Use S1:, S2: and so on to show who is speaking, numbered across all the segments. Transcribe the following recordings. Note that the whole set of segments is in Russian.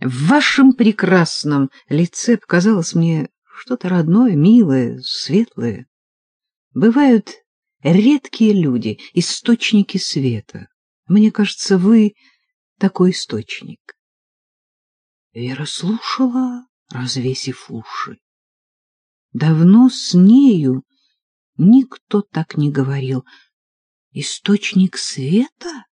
S1: В вашем прекрасном лице показалось мне что-то родное, милое, светлое. Бывают редкие люди, источники света. Мне кажется, вы такой источник. Вера слушала, развесив уши. Давно с нею никто так не говорил. Источник света?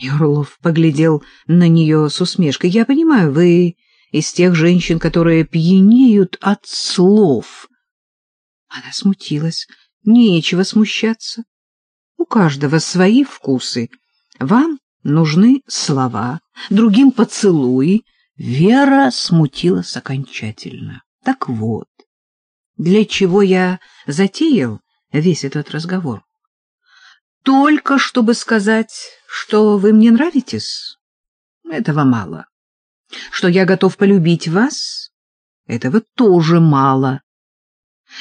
S1: Юрлов поглядел на нее с усмешкой. Я понимаю, вы из тех женщин, которые пьянеют от слов. Она смутилась. Нечего смущаться. У каждого свои вкусы. Вам нужны слова, другим поцелуи. Вера смутилась окончательно. Так вот, для чего я затеял весь этот разговор? Только чтобы сказать, что вы мне нравитесь? Этого мало. Что я готов полюбить вас? Этого тоже мало.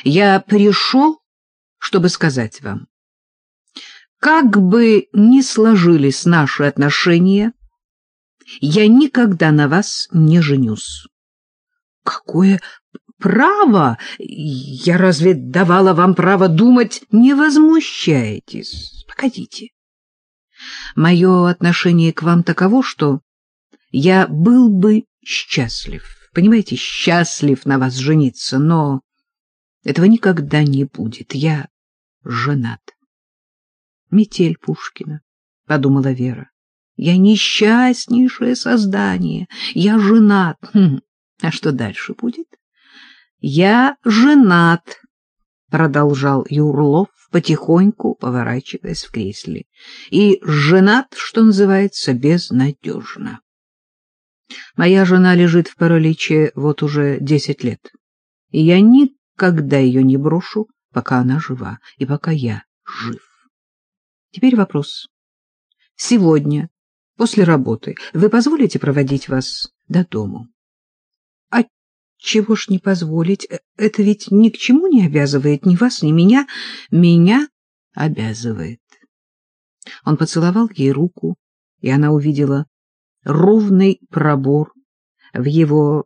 S1: Я пришел, чтобы сказать вам, как бы ни сложились наши отношения, я никогда на вас не женюсь. Какое право? Я разве давала вам право думать? Не возмущайтесь. Погодите. Мое отношение к вам таково, что я был бы счастлив, понимаете, счастлив на вас жениться, но этого никогда не будет. Я женат. Метель Пушкина, — подумала Вера. Я несчастнейшее создание. Я женат. Хм. А что дальше будет? Я женат, — продолжал Юрлов, потихоньку поворачиваясь в кресле. И женат, что называется, безнадежно. Моя жена лежит в параличе вот уже десять лет. И я никогда ее не брошу, пока она жива и пока я жив. Теперь вопрос. Сегодня, после работы, вы позволите проводить вас до дому? Чего ж не позволить? Э, это ведь ни к чему не обязывает ни вас, ни меня. Меня обязывает. Он поцеловал ей руку, и она увидела ровный пробор в его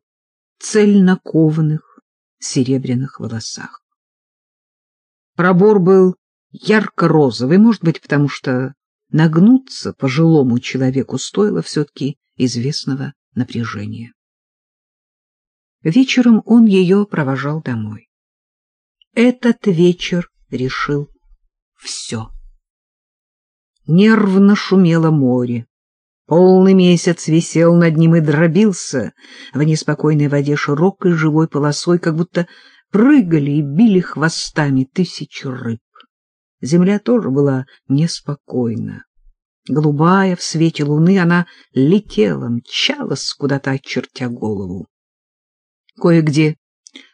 S1: цельнокованных серебряных волосах. Пробор был ярко-розовый, может быть, потому что нагнуться пожилому человеку стоило все-таки известного напряжения. Вечером он ее провожал домой. Этот вечер решил все. Нервно шумело море. Полный месяц висел над ним и дробился в неспокойной воде широкой живой полосой, как будто прыгали и били хвостами тысячи рыб. Земля тоже была неспокойна. Голубая в свете луны, она летела, мчалась куда-то, очертя голову. Кое-где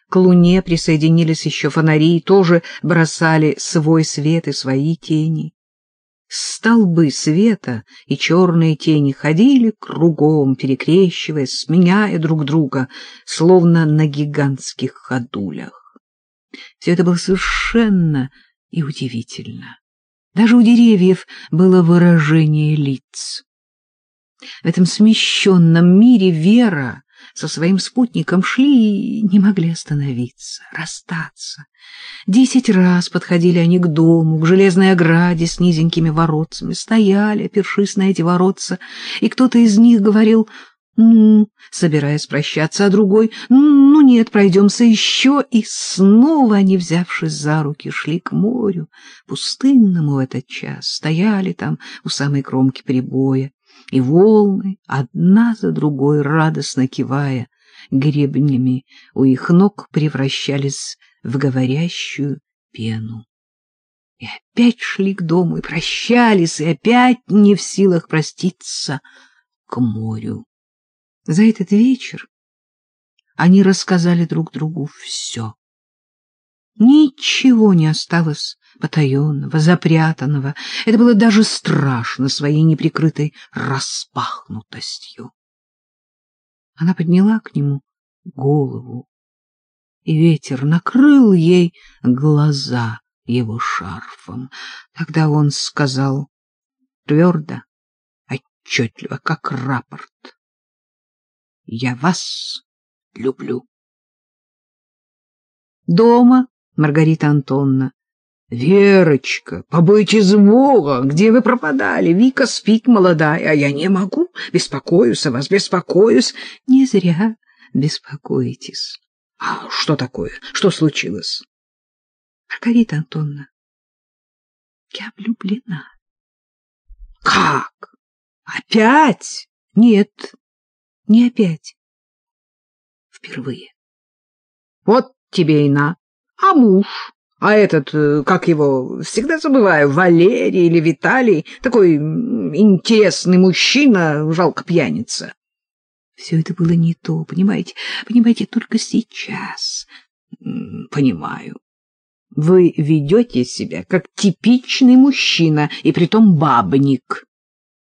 S1: к луне присоединились еще фонари и тоже бросали свой свет и свои тени. Столбы света и черные тени ходили кругом, перекрещиваясь, сменяя друг друга, словно на гигантских ходулях. Все это было совершенно и удивительно. Даже у деревьев было выражение лиц. В этом смещенном мире Вера со своим спутником шли и не могли остановиться, расстаться. Десять раз подходили они к дому, к железной ограде с низенькими воротцами, стояли, опершись на эти воротца, и кто-то из них говорил «ну», собираясь прощаться, а другой «ну нет, пройдемся еще», и снова они, взявшись за руки, шли к морю, пустынному в этот час, стояли там у самой кромки прибоя, и волны, одна за другой, радостно кивая гребнями, у их ног превращались в говорящую пену. И опять шли к дому, и прощались, и опять не в силах проститься к морю. За этот вечер они рассказали друг другу все. Ничего не осталось потаенного, запрятанного. Это было даже страшно своей неприкрытой распахнутостью. Она подняла к нему голову, и ветер накрыл ей глаза его шарфом. Тогда он сказал твердо, отчетливо, как рапорт. Я вас люблю. Дома Маргарита Антонна. Верочка, побойтесь Бога, где вы пропадали? Вика спит молодая, а я не могу. Беспокоюсь о вас, беспокоюсь. Не зря беспокоитесь. А что такое? Что случилось? Маргарита Антоновна, я влюблена. Как? Опять? Нет, не опять. Впервые. Вот тебе и на. А муж? А этот, э, как его, всегда забываю, Валерий или Виталий, такой интересный мужчина, жалко пьяница. Все это было не то, понимаете? Понимаете, только сейчас. Понимаю. Вы ведете себя как типичный мужчина, и притом бабник.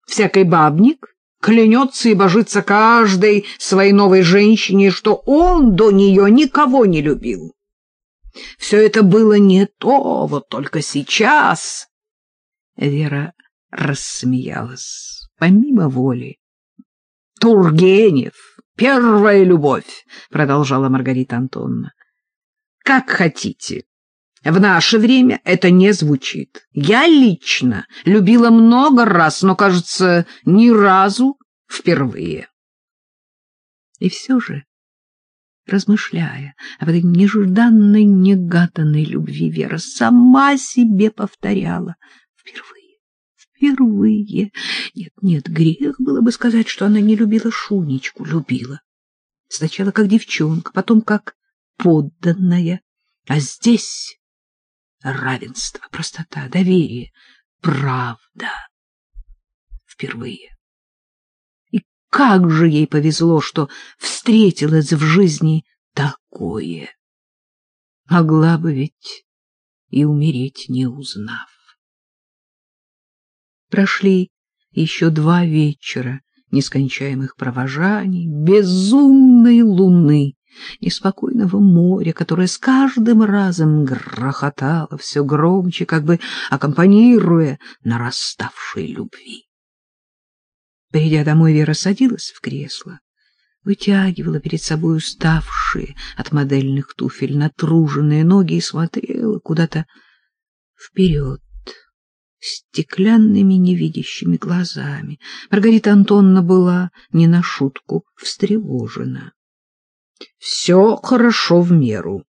S1: Всякий бабник клянется и божится каждой своей новой женщине, что он до нее никого не любил. Все это было не то, вот только сейчас. Вера рассмеялась, помимо воли. Тургенев, первая любовь, продолжала Маргарита Антоновна. Как хотите. В наше время это не звучит. Я лично любила много раз, но, кажется, ни разу впервые. И все же, размышляя об этой нежданной, негаданной любви, Вера сама себе повторяла впервые впервые. Нет, нет, грех было бы сказать, что она не любила Шунечку, любила. Сначала как девчонка, потом как подданная. А здесь равенство, простота, доверие, правда. Впервые. Как же ей повезло, что встретилась в жизни такое. Могла бы ведь и умереть, не узнав. Прошли еще два вечера нескончаемых провожаний, безумной луны, неспокойного моря, которое с каждым разом грохотало все громче, как бы аккомпанируя нараставшей любви. Придя домой, Вера садилась в кресло, вытягивала перед собой уставшие от модельных туфель натруженные ноги и смотрела куда-то вперед стеклянными невидящими глазами. Маргарита Антонна была не на шутку встревожена. — Все хорошо в меру.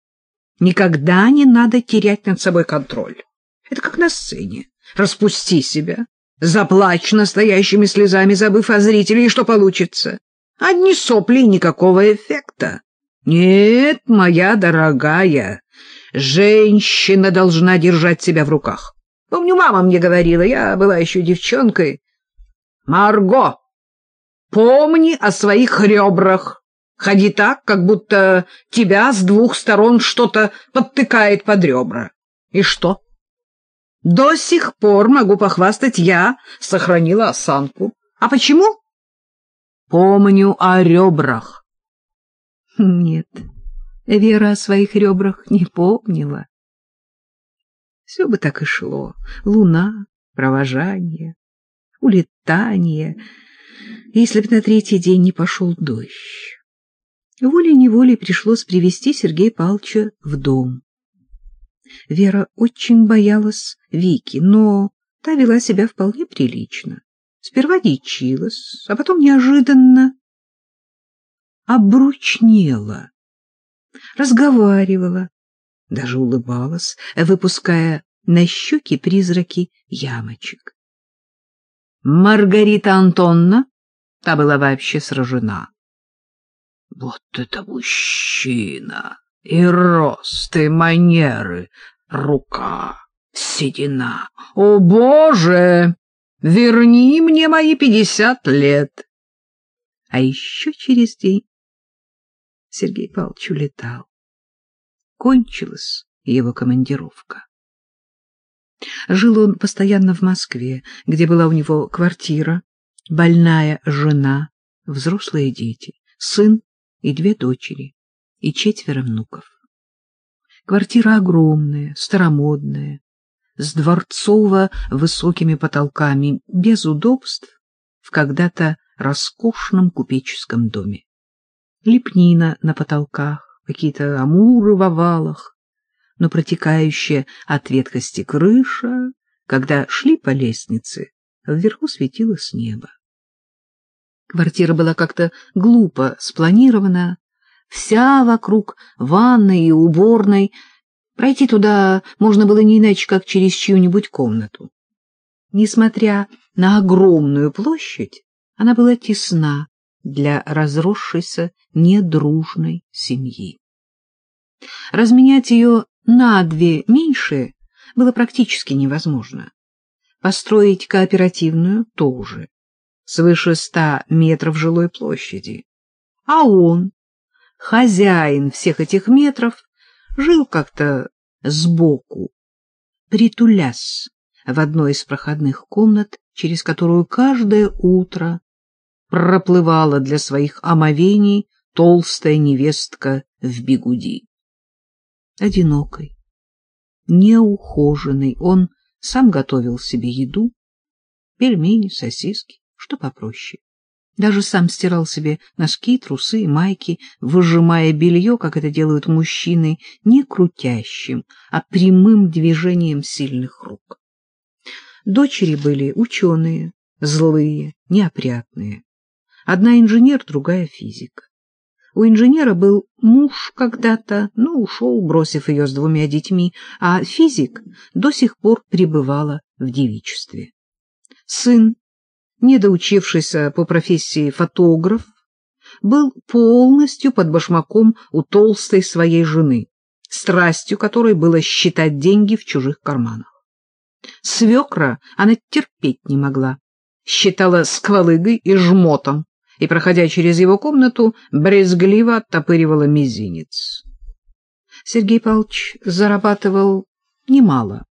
S1: Никогда не надо терять над собой контроль. Это как на сцене. Распусти себя, заплачь настоящими слезами, забыв о зрителе, и что получится? Одни сопли и никакого эффекта. Нет, моя дорогая, женщина должна держать себя в руках. Помню, мама мне говорила, я была еще девчонкой. Марго, помни о своих ребрах. Ходи так, как будто тебя с двух сторон что-то подтыкает под ребра. И что? До сих пор могу похвастать, я сохранила осанку. А почему? Помню о ребрах. Нет, Вера о своих ребрах не помнила. Все бы так и шло. Луна, провожание, улетание, если б на третий день не пошел дождь. Волей-неволей пришлось привести Сергея Павловича в дом. Вера очень боялась Вики, но та вела себя вполне прилично. Сперва дичилась, а потом неожиданно обручнела, разговаривала, даже улыбалась, выпуская на щеки призраки ямочек. Маргарита Антонна, та была вообще сражена. Вот это мужчина! И рост, и манеры, рука, седина. О, Боже! Верни мне мои пятьдесят лет! А еще через день Сергей Павлович улетал кончилась его командировка. Жил он постоянно в Москве, где была у него квартира, больная жена, взрослые дети, сын и две дочери, и четверо внуков. Квартира огромная, старомодная, с дворцово-высокими потолками, без удобств, в когда-то роскошном купеческом доме. лепнина на потолках, какие-то амуры в овалах, но протекающая от ветхости крыша, когда шли по лестнице, вверху светилось небо. Квартира была как-то глупо спланирована, вся вокруг ванной и уборной. Пройти туда можно было не иначе, как через чью-нибудь комнату. Несмотря на огромную площадь, она была тесна для разросшейся недружной семьи. Разменять ее на две меньшие было практически невозможно. Построить кооперативную тоже, свыше ста метров жилой площади. А он, хозяин всех этих метров, жил как-то сбоку, притулясь в одной из проходных комнат, через которую каждое утро проплывала для своих омовений толстая невестка в бегуди. Одинокой, неухоженный, он сам готовил себе еду, пельмени, сосиски, что попроще. Даже сам стирал себе носки, трусы и майки, выжимая белье, как это делают мужчины, не крутящим, а прямым движением сильных рук. Дочери были ученые, злые, неопрятные. Одна инженер, другая физик. У инженера был муж когда-то, но ушел, бросив ее с двумя детьми, а физик до сих пор пребывала в девичестве. Сын недоучившийся по профессии фотограф, был полностью под башмаком у толстой своей жены, страстью которой было считать деньги в чужих карманах. Свекра она терпеть не могла, считала сквалыгой и жмотом, и, проходя через его комнату, брезгливо оттопыривала мизинец. Сергей Павлович зарабатывал немало,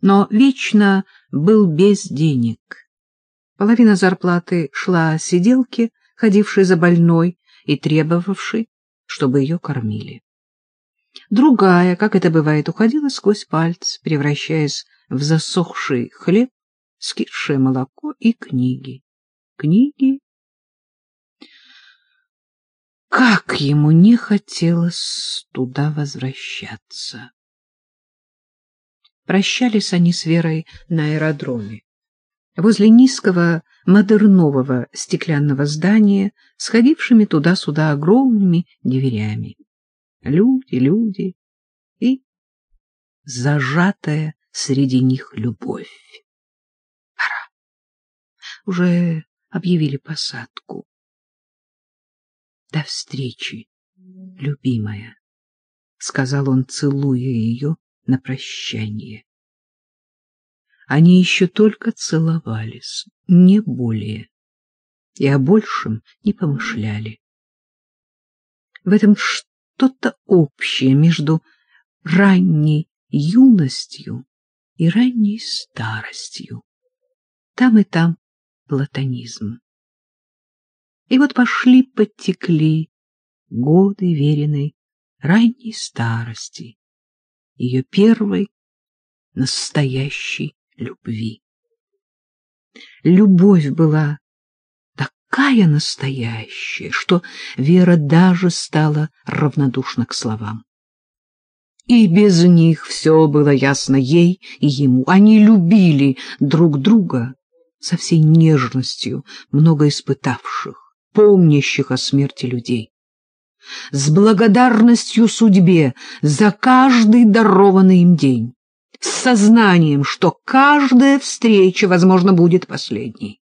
S1: но вечно был без денег. Половина зарплаты шла сиделке, ходившей за больной и требовавшей, чтобы ее кормили. Другая, как это бывает, уходила сквозь пальцы, превращаясь в засохший хлеб, скисшее молоко и книги. Книги. Как ему не хотелось туда возвращаться. Прощались они с Верой на аэродроме возле низкого модернового стеклянного здания, сходившими туда-сюда огромными дверями. Люди, люди и зажатая среди них любовь. Пора. Уже объявили посадку. До встречи, любимая, — сказал он, целуя ее на прощание. Они еще только целовались, не более, и о большем не помышляли. В этом что-то общее между ранней юностью и ранней старостью. Там и там платонизм. И вот пошли, подтекли годы веренной ранней старости, ее первой настоящей любви. Любовь была такая настоящая, что Вера даже стала равнодушна к словам. И без них все было ясно ей и ему. Они любили друг друга со всей нежностью много испытавших, помнящих о смерти людей. С благодарностью судьбе за каждый дарованный им день с сознанием, что каждая встреча, возможно, будет последней.